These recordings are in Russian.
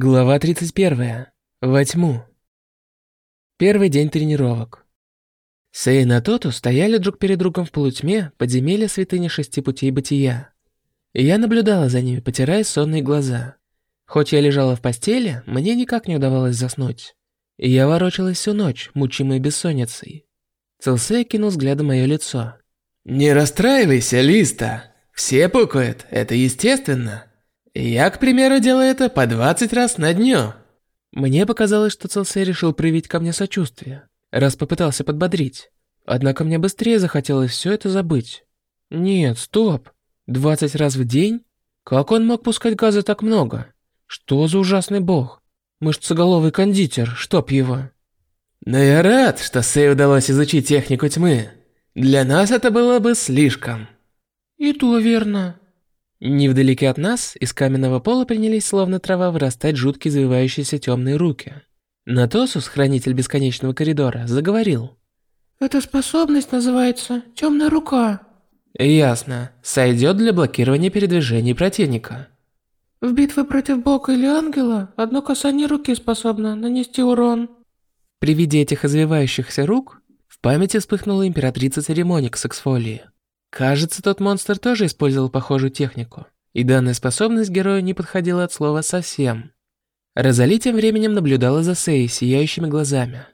Глава 31. Во тьму. Первый день тренировок. Сэй и Натоту стояли друг перед другом в полутьме подземелья святыни шести путей бытия. И я наблюдала за ними, потирая сонные глаза. Хоть я лежала в постели, мне никак не удавалось заснуть. И я ворочалась всю ночь, мучимой бессонницей. Целсей кинул взглядом мое лицо. «Не расстраивайся, Листа. Все пукают, это естественно. Я, к примеру, делаю это по 20 раз на дню. Мне показалось, что Целсей решил проявить ко мне сочувствие, раз попытался подбодрить. Однако мне быстрее захотелось все это забыть. Нет, стоп. 20 раз в день? Как он мог пускать газы так много? Что за ужасный бог? Мышцеголовый кондитер, чтоб его. Но я рад, что Сэй удалось изучить технику тьмы. Для нас это было бы слишком. И то верно. Невдалеке от нас из каменного пола принялись словно трава вырастать жуткие завивающиеся темные руки. Натосус, хранитель бесконечного коридора, заговорил. «Эта способность называется «Темная рука». «Ясно. Сойдет для блокирования передвижений противника». В битве против бога или ангела одно касание руки способно нанести урон. При виде этих извивающихся рук в памяти вспыхнула императрица церемоник с эксфолии. Кажется, тот монстр тоже использовал похожую технику, и данная способность героя не подходила от слова совсем. Розали тем временем наблюдала за Сей сияющими глазами.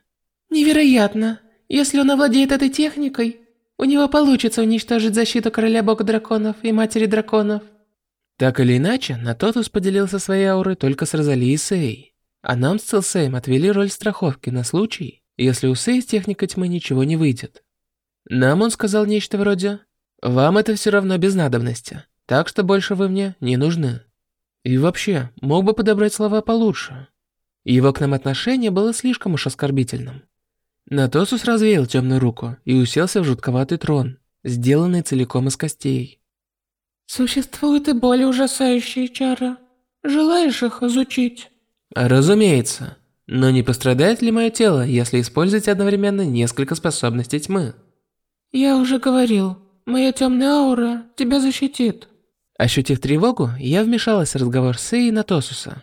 «Невероятно! Если он овладеет этой техникой, у него получится уничтожить защиту короля бога драконов и матери драконов». Так или иначе, Натотус поделился своей аурой только с Розали и Сей. А нам с Целсеем отвели роль страховки на случай, если у Сей с техникой тьмы ничего не выйдет. Нам он сказал нечто вроде вам это все равно без надобности, так что больше вы мне не нужны. И вообще, мог бы подобрать слова получше. Его к нам отношение было слишком уж оскорбительным. Натосус развеял темную руку и уселся в жутковатый трон, сделанный целиком из костей. Существуют и более ужасающие чары. Желаешь их изучить? Разумеется. Но не пострадает ли мое тело, если использовать одновременно несколько способностей тьмы? Я уже говорил, Моя темная аура тебя защитит. Ощутив тревогу, я вмешалась в разговор с Сеей Натосуса.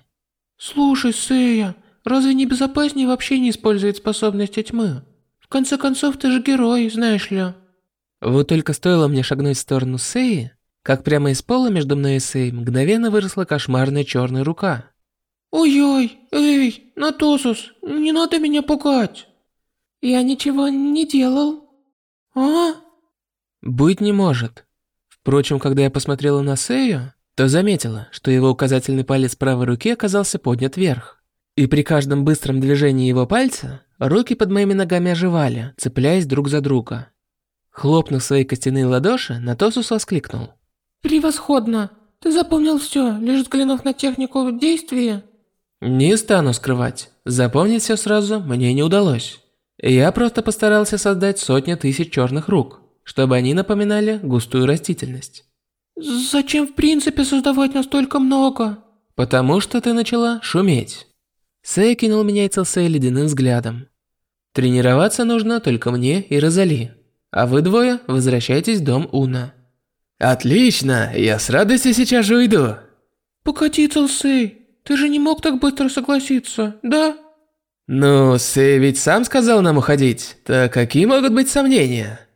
Слушай, Сея, разве не безопаснее вообще не использовать способности тьмы? В конце концов, ты же герой, знаешь ли. Вот только стоило мне шагнуть в сторону Сеи, как прямо из пола между мной и Сей мгновенно выросла кошмарная черная рука. Ой-ой, эй, Натосус, не надо меня пугать. Я ничего не делал. А? Быть не может. Впрочем, когда я посмотрела на Сею, то заметила, что его указательный палец правой руки оказался поднят вверх. И при каждом быстром движении его пальца, руки под моими ногами оживали, цепляясь друг за друга. Хлопнув свои костяные ладоши, Натосус воскликнул. «Превосходно! Ты запомнил все, лишь взглянув на технику действия?» «Не стану скрывать. Запомнить все сразу мне не удалось. Я просто постарался создать сотни тысяч черных рук чтобы они напоминали густую растительность. «Зачем в принципе создавать настолько много?» «Потому что ты начала шуметь». Сэй кинул меня и Целсей ледяным взглядом. «Тренироваться нужно только мне и Розали, а вы двое возвращайтесь в дом Уна». «Отлично, я с радостью сейчас же уйду». «Погоди, Целсей, ты же не мог так быстро согласиться, да?» «Ну, Сэй ведь сам сказал нам уходить, так какие могут быть сомнения?»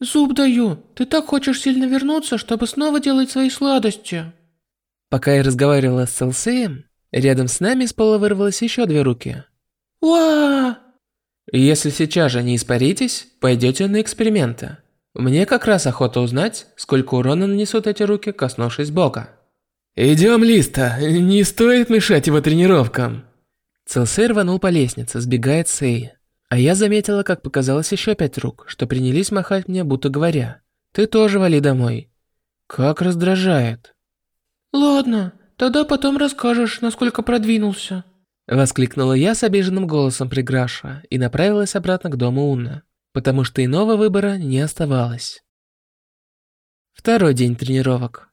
Зуб даю, ты так хочешь сильно вернуться, чтобы снова делать свои сладости. Пока я разговаривала с Селсеем, рядом с нами с пола вырвалось еще две руки. Уа! Если сейчас же не испаритесь, пойдете на эксперименты. Мне как раз охота узнать, сколько урона нанесут эти руки, коснувшись бога. Идем, Листа, не стоит мешать его тренировкам. Целсей рванул по лестнице, сбегает Сей. А я заметила, как показалось еще пять рук, что принялись махать мне, будто говоря, «Ты тоже вали домой». Как раздражает. «Ладно, тогда потом расскажешь, насколько продвинулся». Воскликнула я с обиженным голосом приграша и направилась обратно к дому Унна, потому что иного выбора не оставалось. Второй день тренировок.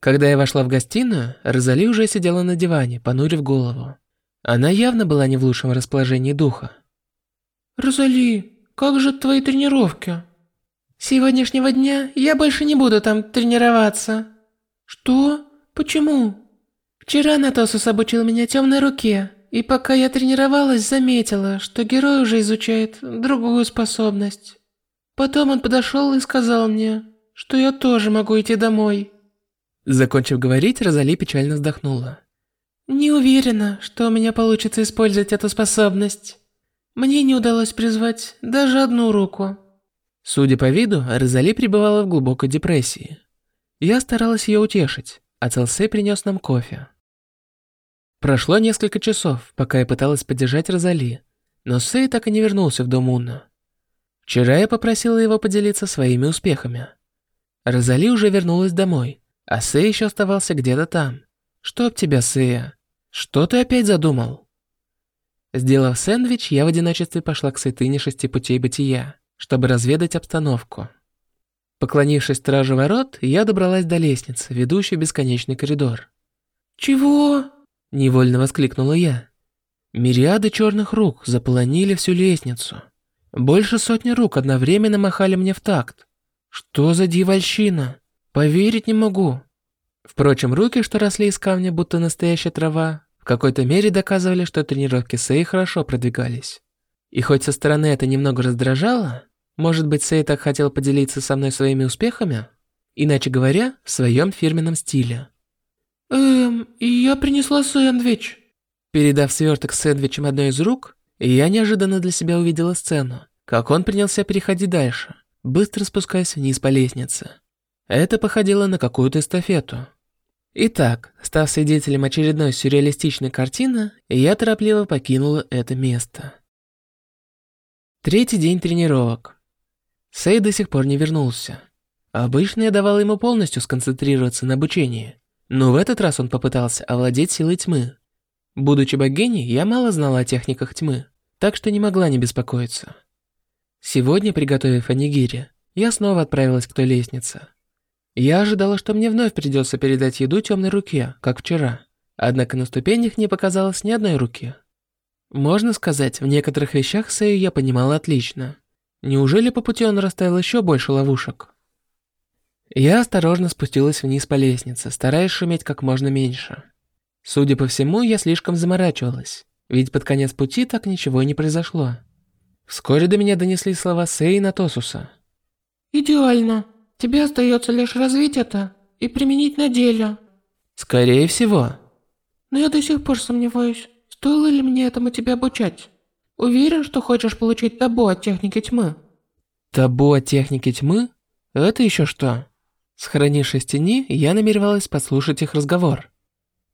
Когда я вошла в гостиную, Розали уже сидела на диване, понурив голову. Она явно была не в лучшем расположении духа. «Розали, как же твои тренировки?» «С сегодняшнего дня я больше не буду там тренироваться». «Что? Почему?» Вчера Натосус обучил меня темной руке, и пока я тренировалась, заметила, что герой уже изучает другую способность. Потом он подошел и сказал мне, что я тоже могу идти домой. Закончив говорить, Розали печально вздохнула. Не уверена, что у меня получится использовать эту способность. Мне не удалось призвать даже одну руку. Судя по виду, Розали пребывала в глубокой депрессии. Я старалась ее утешить, а Целсей принес нам кофе. Прошло несколько часов, пока я пыталась поддержать Розали, но Сэй так и не вернулся в дом Унна. Вчера я попросила его поделиться своими успехами. Розали уже вернулась домой, а Сэй еще оставался где-то там. Чтоб тебя, Сэя. Что ты опять задумал? Сделав сэндвич, я в одиночестве пошла к святыне шести путей бытия, чтобы разведать обстановку. Поклонившись стражу ворот, я добралась до лестницы, ведущей в бесконечный коридор. «Чего?» Невольно воскликнула я. Мириады черных рук заполонили всю лестницу. Больше сотни рук одновременно махали мне в такт. Что за дьявольщина? Поверить не могу. Впрочем, руки, что росли из камня, будто настоящая трава, в какой-то мере доказывали, что тренировки Сэй хорошо продвигались. И хоть со стороны это немного раздражало, может быть, Сэй так хотел поделиться со мной своими успехами? Иначе говоря, в своем фирменном стиле. «Эм, я принесла сэндвич». Передав сверток с сэндвичем одной из рук, я неожиданно для себя увидела сцену, как он принялся переходить дальше, быстро спускаясь вниз по лестнице. Это походило на какую-то эстафету. Итак, став свидетелем очередной сюрреалистичной картины, я торопливо покинула это место. Третий день тренировок. Сэй до сих пор не вернулся. Обычно я давала ему полностью сконцентрироваться на обучении, но в этот раз он попытался овладеть силой тьмы. Будучи богиней, я мало знала о техниках тьмы, так что не могла не беспокоиться. Сегодня, приготовив анигири, я снова отправилась к той лестнице. Я ожидала, что мне вновь придется передать еду темной руке, как вчера. Однако на ступенях не показалось ни одной руки. Можно сказать, в некоторых вещах Сэю я понимала отлично. Неужели по пути он расставил еще больше ловушек? Я осторожно спустилась вниз по лестнице, стараясь шуметь как можно меньше. Судя по всему, я слишком заморачивалась, ведь под конец пути так ничего и не произошло. Вскоре до меня донесли слова Сэй и Натосуса. «Идеально. Тебе остается лишь развить это и применить на деле». «Скорее всего». «Но я до сих пор сомневаюсь, стоило ли мне этому тебя обучать. Уверен, что хочешь получить табу от техники тьмы?» «Табу от техники тьмы? Это еще что?» Схоронившись в тени, я намеревалась послушать их разговор.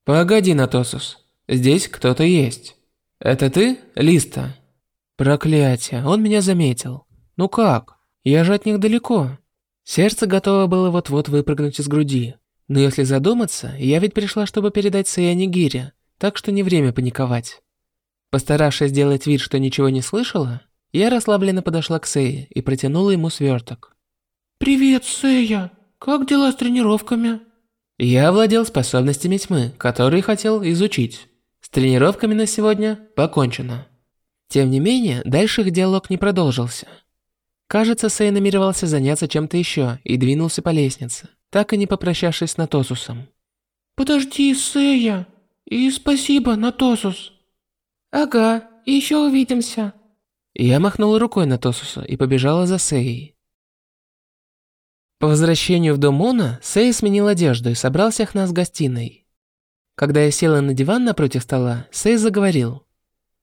«Погоди, Натосус, здесь кто-то есть. Это ты, Листа?» «Проклятие, он меня заметил. Ну как? Я же от них далеко». Сердце готово было вот-вот выпрыгнуть из груди. Но если задуматься, я ведь пришла, чтобы передать Саяне Гире, так что не время паниковать. Постаравшись сделать вид, что ничего не слышала, я расслабленно подошла к Сее и протянула ему сверток. «Привет, Сэя!» Как дела с тренировками? Я овладел способностями тьмы, которые хотел изучить. С тренировками на сегодня покончено. Тем не менее, дальше их диалог не продолжился. Кажется, Сэй намеревался заняться чем-то еще и двинулся по лестнице, так и не попрощавшись с Натосусом. «Подожди, Сэя! И спасибо, Натосус!» «Ага, еще увидимся!» Я махнула рукой Натосуса и побежала за Сэей. По возвращению в дом Мона, Сэй сменил одежду и собрал всех нас в гостиной. Когда я села на диван напротив стола, Сэй заговорил.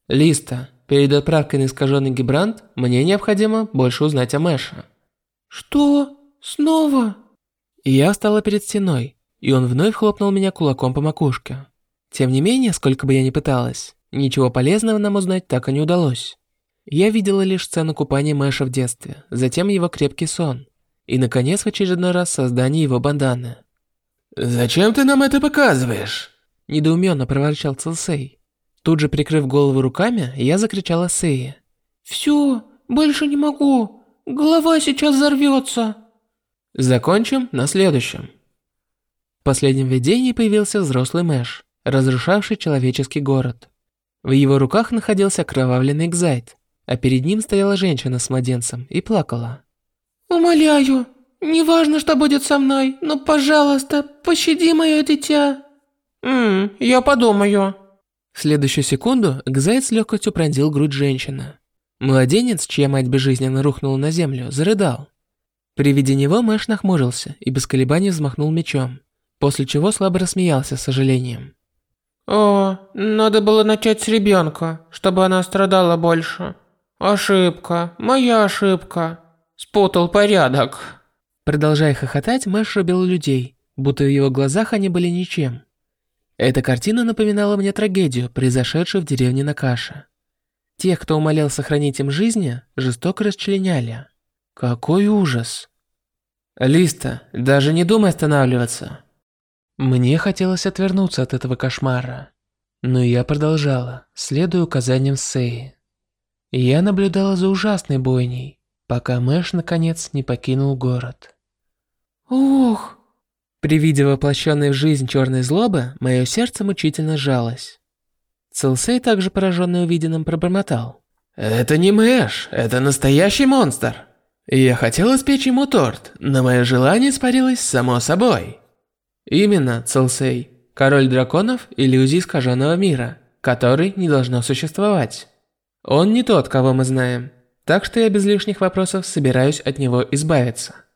«Листа, перед отправкой на искаженный гибрант мне необходимо больше узнать о Мэше». «Что? Снова?» Я встала перед стеной, и он вновь хлопнул меня кулаком по макушке. Тем не менее, сколько бы я ни пыталась, ничего полезного нам узнать так и не удалось. Я видела лишь сцену купания Мэша в детстве, затем его крепкий сон – и, наконец, в очередной раз создание его банданы. «Зачем ты нам это показываешь?» Недоуменно проворчал Целсей. Тут же, прикрыв голову руками, я закричала Сеи. «Все, больше не могу. Голова сейчас взорвется». Закончим на следующем. В последнем видении появился взрослый Мэш, разрушавший человеческий город. В его руках находился кровавленный Гзайт, а перед ним стояла женщина с младенцем и плакала. «Умоляю, неважно, что будет со мной, но, пожалуйста, пощади мое дитя». Ммм, я подумаю. В следующую секунду Гзайд с легкостью пронзил грудь женщины. Младенец, чья мать безжизненно рухнула на землю, зарыдал. При виде него Мэш нахмурился и без колебаний взмахнул мечом, после чего слабо рассмеялся с сожалением. О, надо было начать с ребенка, чтобы она страдала больше. Ошибка, моя ошибка. Спутал порядок. Продолжая хохотать, Мэш рубил людей, будто в его глазах они были ничем. Эта картина напоминала мне трагедию, произошедшую в деревне Накаша. Тех, кто умолял сохранить им жизни, жестоко расчленяли. Какой ужас. Листа, даже не думай останавливаться. Мне хотелось отвернуться от этого кошмара. Но я продолжала, следуя указаниям Сеи. Я наблюдала за ужасной бойней, пока Мэш наконец не покинул город. Ух! При виде воплощенной в жизнь черной злобы, мое сердце мучительно сжалось. Целсей, также пораженный увиденным, пробормотал. «Это не Мэш, это настоящий монстр. Я хотел испечь ему торт, но мое желание испарилось само собой». Именно, Целсей. Король драконов – иллюзии искаженного мира, который не должно существовать. Он не тот, кого мы знаем, так что я без лишних вопросов собираюсь от него избавиться.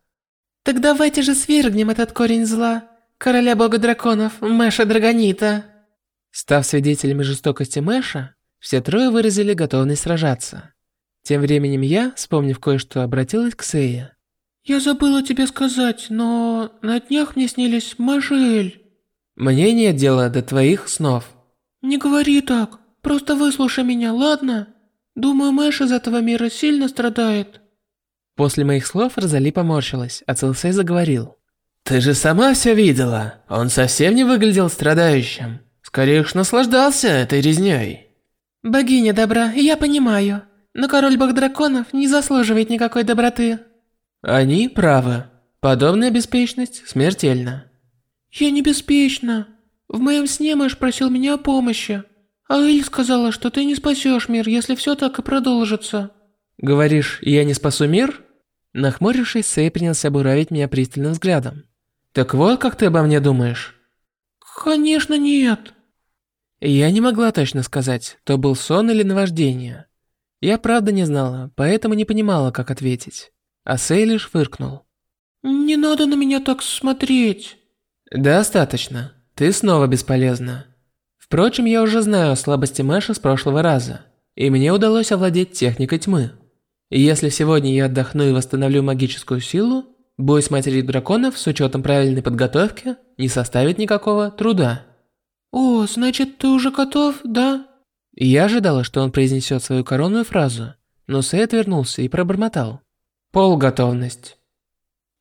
Так давайте же свергнем этот корень зла, короля бога драконов, Мэша Драгонита. Став свидетелями жестокости Мэша, все трое выразили готовность сражаться. Тем временем я, вспомнив кое-что, обратилась к Сее. «Я забыла тебе сказать, но на днях мне снились Мэшель». «Мне нет дела до твоих снов». «Не говори так, просто выслушай меня, ладно? Думаю, Мэш из этого мира сильно страдает». После моих слов Розали поморщилась, а Целсей заговорил. «Ты же сама все видела. Он совсем не выглядел страдающим. Скорее уж наслаждался этой резней». «Богиня добра, я понимаю. Но король бог драконов не заслуживает никакой доброты». Они правы. Подобная беспечность смертельна. «Я не беспечна. В моем сне Мэш просил меня о помощи. А Эль сказала, что ты не спасешь мир, если все так и продолжится». «Говоришь, я не спасу мир?» Нахмурившись, Сэй принялся буравить меня пристальным взглядом. «Так вот, как ты обо мне думаешь?» «Конечно нет». Я не могла точно сказать, то был сон или наваждение. Я правда не знала, поэтому не понимала, как ответить. А Сэй лишь фыркнул. «Не надо на меня так смотреть». «Достаточно. Ты снова бесполезна. Впрочем, я уже знаю о слабости Мэша с прошлого раза, и мне удалось овладеть техникой тьмы. Если сегодня я отдохну и восстановлю магическую силу, бой с матерью драконов с учетом правильной подготовки не составит никакого труда. О, значит, ты уже готов, да? Я ожидала, что он произнесет свою коронную фразу, но Сэй отвернулся и пробормотал. Полготовность.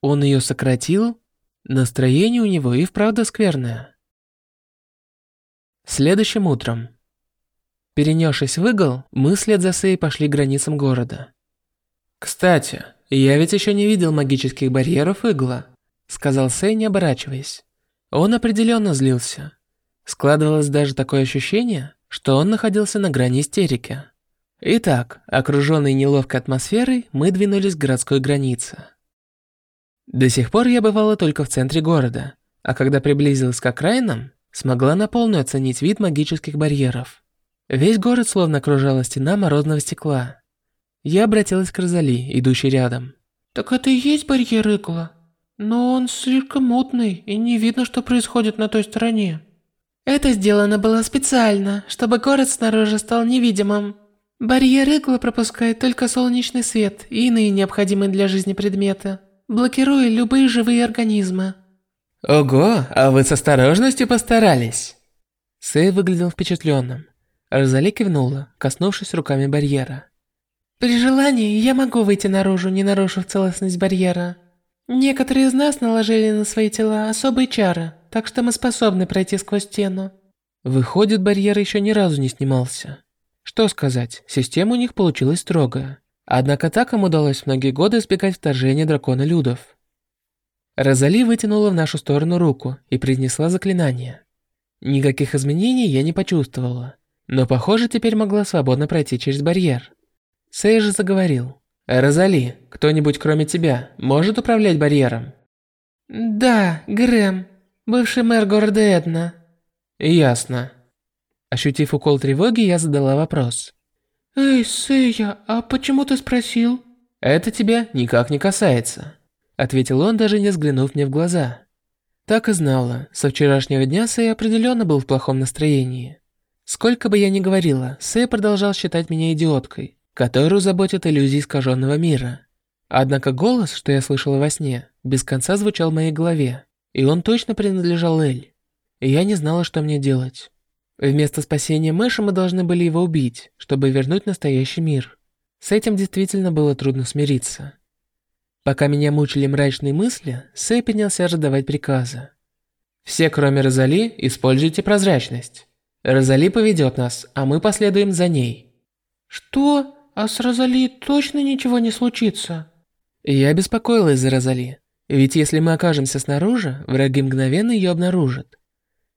Он ее сократил? Настроение у него и вправду скверное. Следующим утром. Перенесшись в игл, мы вслед за Сэй пошли к границам города. «Кстати, я ведь еще не видел магических барьеров игла», сказал Сэй, не оборачиваясь. Он определенно злился. Складывалось даже такое ощущение, что он находился на грани истерики. Итак, окруженный неловкой атмосферой, мы двинулись к городской границе. До сих пор я бывала только в центре города, а когда приблизилась к окраинам, смогла на полную оценить вид магических барьеров. Весь город словно окружала стена морозного стекла. Я обратилась к Розали, идущей рядом. «Так это и есть барьер Игла? Но он слишком мутный, и не видно, что происходит на той стороне». «Это сделано было специально, чтобы город снаружи стал невидимым. Барьер Игла пропускает только солнечный свет и иные необходимые для жизни предметы, блокируя любые живые организмы». «Ого, а вы с осторожностью постарались!» Сэй выглядел впечатленным. Розали кивнула, коснувшись руками барьера. При желании я могу выйти наружу, не нарушив целостность барьера. Некоторые из нас наложили на свои тела особые чары, так что мы способны пройти сквозь стену. Выходит, барьер еще ни разу не снимался. Что сказать, система у них получилась строгая. Однако так им удалось многие годы избегать вторжения дракона Людов. Розали вытянула в нашу сторону руку и произнесла заклинание. Никаких изменений я не почувствовала, но похоже теперь могла свободно пройти через барьер. Сэй же заговорил. «Розали, кто-нибудь кроме тебя может управлять барьером?» «Да, Грэм, бывший мэр города Эдна». Ясно. Ощутив укол тревоги, я задала вопрос. Эй, Сэя, а почему ты спросил? Это тебя никак не касается. Ответил он, даже не взглянув мне в глаза. Так и знала, со вчерашнего дня Сэй определенно был в плохом настроении. Сколько бы я ни говорила, Сэй продолжал считать меня идиоткой, которую заботят иллюзии искаженного мира. Однако голос, что я слышала во сне, без конца звучал в моей голове, и он точно принадлежал Эль. Я не знала, что мне делать. Вместо спасения Мэша мы должны были его убить, чтобы вернуть настоящий мир. С этим действительно было трудно смириться. Пока меня мучили мрачные мысли, Сэй принялся раздавать приказы. «Все, кроме Розали, используйте прозрачность. Розали поведет нас, а мы последуем за ней». «Что? А с Розали точно ничего не случится?» Я беспокоилась за Розали, ведь если мы окажемся снаружи, враги мгновенно ее обнаружат.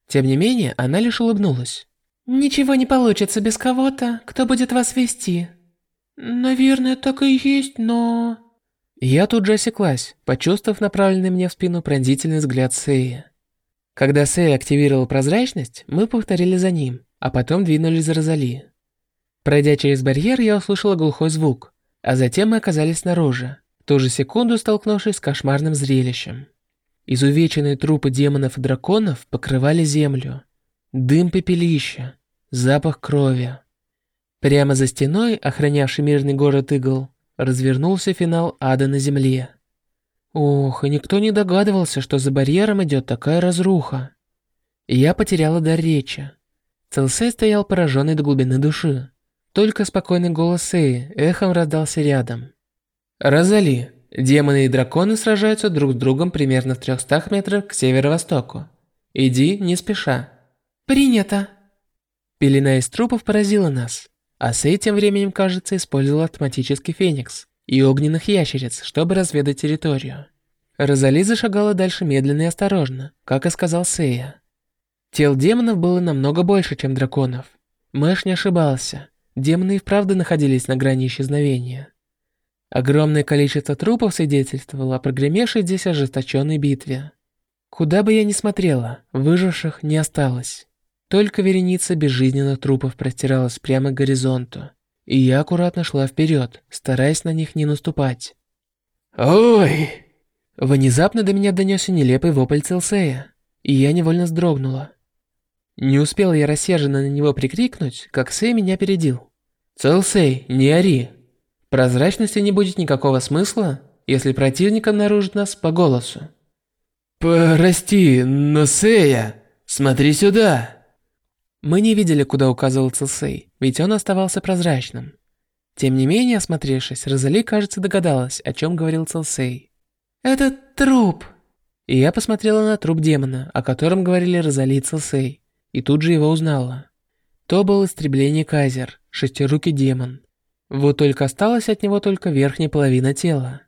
Тем не менее, она лишь улыбнулась. «Ничего не получится без кого-то, кто будет вас вести». «Наверное, так и есть, но...» Я тут же осеклась, почувствовав направленный мне в спину пронзительный взгляд Сэя. Когда Сэй активировал прозрачность, мы повторили за ним, а потом двинулись за Розали. Пройдя через барьер, я услышала глухой звук, а затем мы оказались снаружи, ту же секунду столкнувшись с кошмарным зрелищем. Изувеченные трупы демонов и драконов покрывали землю. Дым пепелища, запах крови. Прямо за стеной, охранявший мирный город Игл, развернулся финал ада на земле. Ох, и никто не догадывался, что за барьером идет такая разруха. я потеряла дар речи. Целсей стоял пораженный до глубины души. Только спокойный голос Сеи эхом раздался рядом. «Розали, демоны и драконы сражаются друг с другом примерно в 300 метрах к северо-востоку. Иди, не спеша». «Принято». Пелена из трупов поразила нас. А Сей тем временем, кажется, использовал автоматический феникс и огненных ящериц, чтобы разведать территорию. Розали зашагала дальше медленно и осторожно, как и сказал Сея. Тел демонов было намного больше, чем драконов. Мэш не ошибался. Демоны и вправду находились на грани исчезновения. Огромное количество трупов свидетельствовало о прогремевшей здесь ожесточенной битве. Куда бы я ни смотрела, выживших не осталось. Только вереница безжизненных трупов простиралась прямо к горизонту, и я аккуратно шла вперед, стараясь на них не наступать. «Ой!» Внезапно до меня донесся нелепый вопль Целсея, и я невольно вздрогнула. Не успел я рассерженно на него прикрикнуть, как Сей меня передил. «Целсей, не ори! Прозрачности не будет никакого смысла, если противник обнаружит нас по голосу». «Прости, но Сея, смотри сюда!» Мы не видели, куда указывал Цилсей, ведь он оставался прозрачным. Тем не менее, осмотревшись, Розали, кажется, догадалась, о чем говорил Цилсей. «Это труп!» И я посмотрела на труп демона, о котором говорили Розали и Цилсей, и тут же его узнала. То был истребление Казер, шестирукий демон. Вот только осталась от него только верхняя половина тела.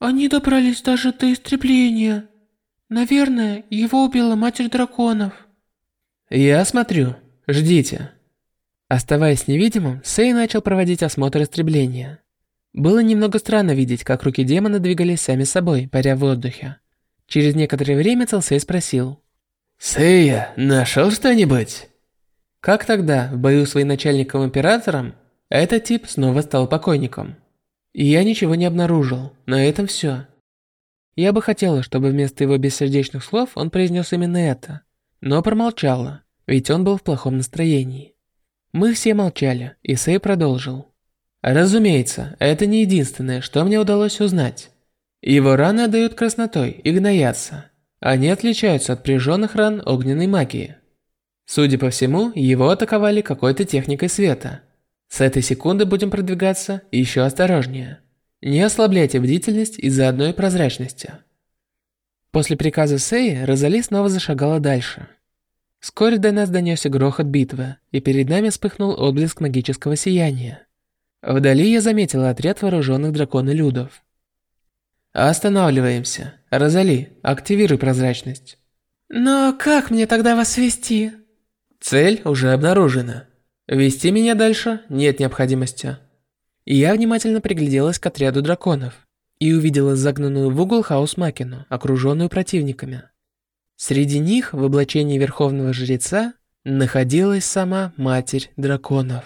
«Они добрались даже до истребления. Наверное, его убила Матерь Драконов». «Я смотрю. Ждите». Оставаясь невидимым, Сей начал проводить осмотр истребления. Было немного странно видеть, как руки демона двигались сами собой, паря в воздухе. Через некоторое время Целсей спросил. «Сэя, нашел что-нибудь?» Как тогда, в бою с военачальником-императором, этот тип снова стал покойником. И я ничего не обнаружил, на этом все. Я бы хотела, чтобы вместо его бессердечных слов он произнес именно это но промолчала, ведь он был в плохом настроении. Мы все молчали, и Сэй продолжил. Разумеется, это не единственное, что мне удалось узнать. Его раны отдают краснотой и гноятся. Они отличаются от прижженных ран огненной магии. Судя по всему, его атаковали какой-то техникой света. С этой секунды будем продвигаться еще осторожнее. Не ослабляйте бдительность из-за одной прозрачности. После приказа Сеи Розали снова зашагала дальше. Вскоре до нас донесся грохот битвы, и перед нами вспыхнул отблеск магического сияния. Вдали я заметила отряд вооруженных драконолюдов. «Останавливаемся. Розали, активируй прозрачность». «Но как мне тогда вас вести?» «Цель уже обнаружена. Вести меня дальше нет необходимости». я внимательно пригляделась к отряду драконов и увидела загнанную в угол хаос-макину, окруженную противниками. Среди них в облачении Верховного Жреца находилась сама Матерь Драконов.